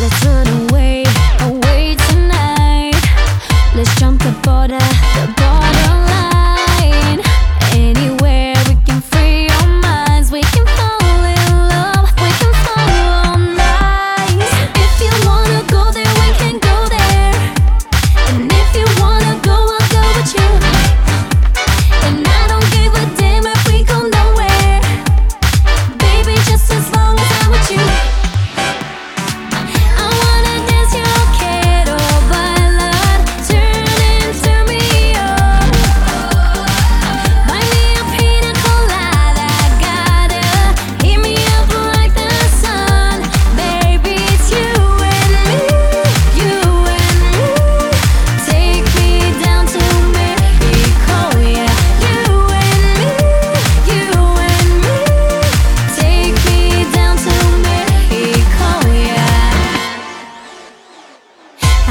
Let's run away, away tonight. Let's jump the border. The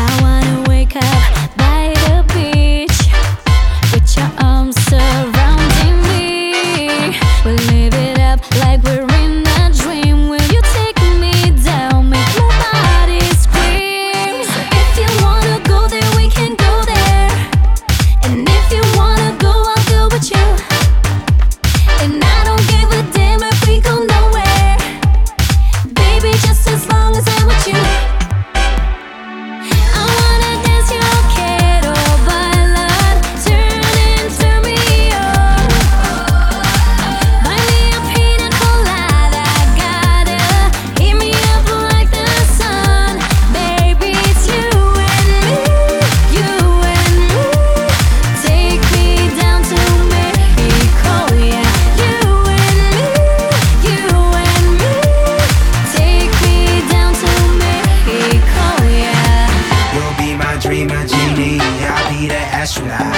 I wanna wake up. astronaut.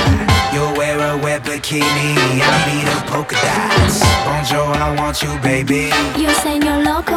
You'll wear a wet bikini, I'll be the polka dots. Bonjour, I want you, baby. You say you're local.